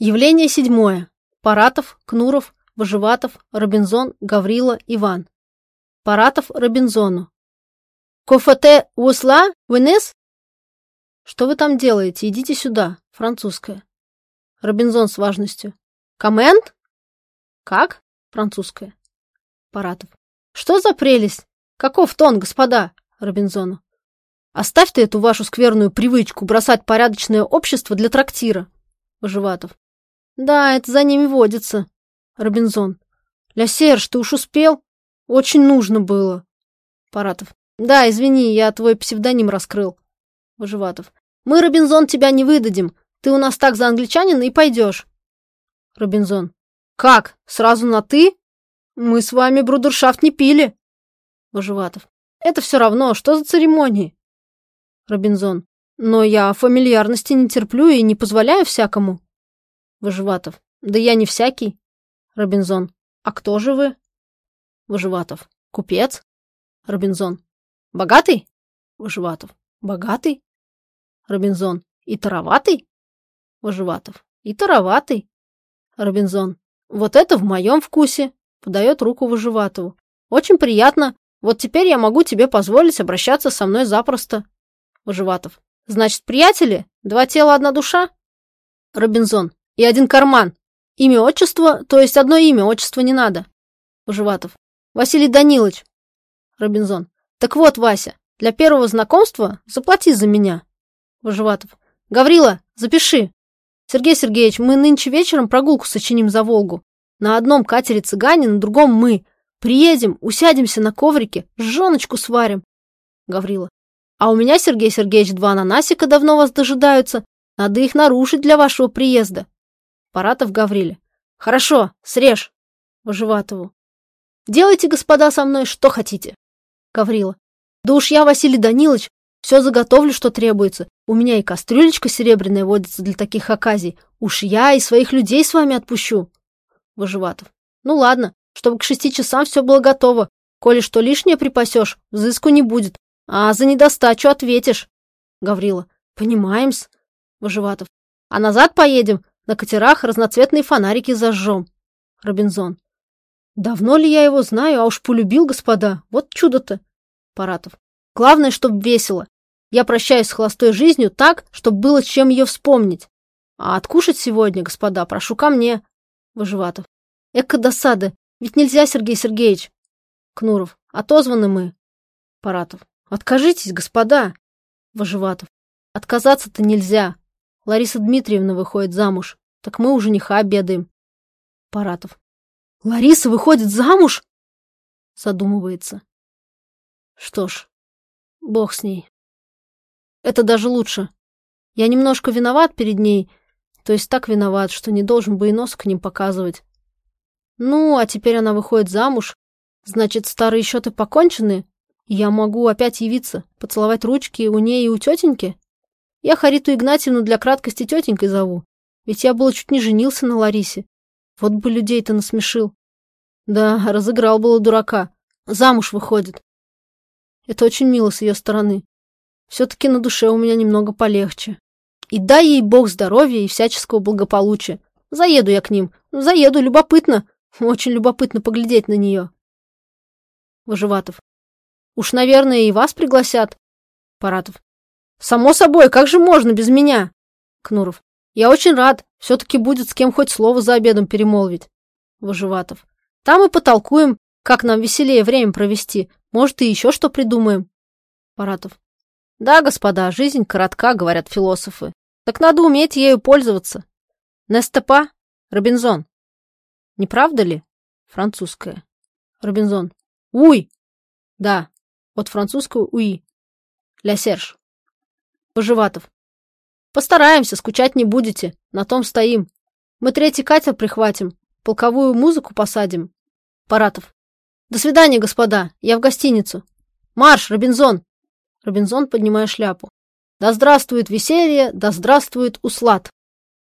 Явление седьмое. Паратов, Кнуров, Выживатов, Робинзон, Гаврила, Иван. Паратов Робинзону. «Кофете усла? Вынес?» «Что вы там делаете? Идите сюда. Французская». Робинзон с важностью. «Коммент?» «Как?» Французская. Паратов. «Что за прелесть? Каков тон, господа?» Робинзону. «Оставь ты эту вашу скверную привычку бросать порядочное общество для трактира». Выживатов. «Да, это за ними водится». Робинзон. «Ля Серж, ты уж успел? Очень нужно было». Паратов. «Да, извини, я твой псевдоним раскрыл». Выживатов. «Мы, Робинзон, тебя не выдадим. Ты у нас так за англичанина и пойдешь». Робинзон. «Как? Сразу на «ты»? Мы с вами брудершафт не пили». Выживатов. «Это все равно, что за церемонии?» Робинзон. «Но я фамильярности не терплю и не позволяю всякому». Выживатов. «Да я не всякий». Робинзон. «А кто же вы?» Выживатов. «Купец?» Робинзон. «Богатый?» Выживатов. «Богатый?» Робинзон. «И тароватый?» Выживатов. «И тароватый?» Робинзон. «Вот это в моем вкусе!» Подает руку Выживатову. «Очень приятно. Вот теперь я могу тебе позволить обращаться со мной запросто». Выживатов. «Значит, приятели? Два тела, одна душа?» Робинзон. «И один карман. Имя, отчество, то есть одно имя, отчество не надо». Выживатов. «Василий Данилович». Робинзон. «Так вот, Вася, для первого знакомства заплати за меня». Выживатов. «Гаврила, запиши». «Сергей Сергеевич, мы нынче вечером прогулку сочиним за Волгу. На одном катере цыгане, на другом мы. Приедем, усядемся на коврике, жжёночку сварим». Гаврила. А у меня, Сергей Сергеевич, два ананасика давно вас дожидаются. Надо их нарушить для вашего приезда. Паратов Гавриле. Хорошо, срежь. Выживатову. Делайте, господа, со мной что хотите. Гаврила. Да уж я, Василий Данилович, все заготовлю, что требуется. У меня и кастрюлечка серебряная водится для таких оказий. Уж я и своих людей с вами отпущу. Выживатов. Ну ладно, чтобы к шести часам все было готово. Коли что лишнее припасешь, взыску не будет. А за недостачу ответишь. Гаврила. Понимаем-с. Выживатов. А назад поедем. На катерах разноцветные фонарики зажжем. Робинзон. Давно ли я его знаю, а уж полюбил, господа. Вот чудо-то. Паратов. Главное, чтоб весело. Я прощаюсь с холостой жизнью так, чтобы было чем ее вспомнить. А откушать сегодня, господа, прошу ко мне. Выживатов. Эка досада. Ведь нельзя, Сергей Сергеевич. Кнуров. Отозваны мы. Паратов. Откажитесь, господа. Выживатов. Отказаться-то нельзя. Лариса Дмитриевна выходит замуж. Так мы у жениха обедаем. Паратов. Лариса выходит замуж? Задумывается. Что ж, бог с ней. Это даже лучше. Я немножко виноват перед ней, то есть так виноват, что не должен бы и нос к ним показывать. Ну, а теперь она выходит замуж. Значит, старые счеты покончены, я могу опять явиться, поцеловать ручки у ней и у тетеньки? Я Хариту Игнатьевну для краткости тетенькой зову, ведь я было чуть не женился на Ларисе. Вот бы людей-то насмешил. Да, разыграл было дурака. Замуж выходит. Это очень мило с ее стороны. Все-таки на душе у меня немного полегче. И дай ей бог здоровья и всяческого благополучия. Заеду я к ним. Заеду, любопытно. Очень любопытно поглядеть на нее. Выживатов. Уж, наверное, и вас пригласят. Паратов. Само собой, как же можно без меня? Кнуров. Я очень рад. Все-таки будет с кем хоть слово за обедом перемолвить. Выживатов. Там и потолкуем, как нам веселее время провести. Может, и еще что придумаем. Паратов. Да, господа, жизнь коротка, говорят философы. Так надо уметь ею пользоваться. Нестепа? Робинзон. Не правда ли? Французская. Робинзон. Уй! Да, от французского «уи». «Ля Серж». Пожеватов. Постараемся, скучать не будете. На том стоим. Мы третий катер прихватим. Полковую музыку посадим. Паратов. До свидания, господа. Я в гостиницу. Марш, Робинзон. Робинзон, поднимая шляпу. Да здравствует веселье, да здравствует услад.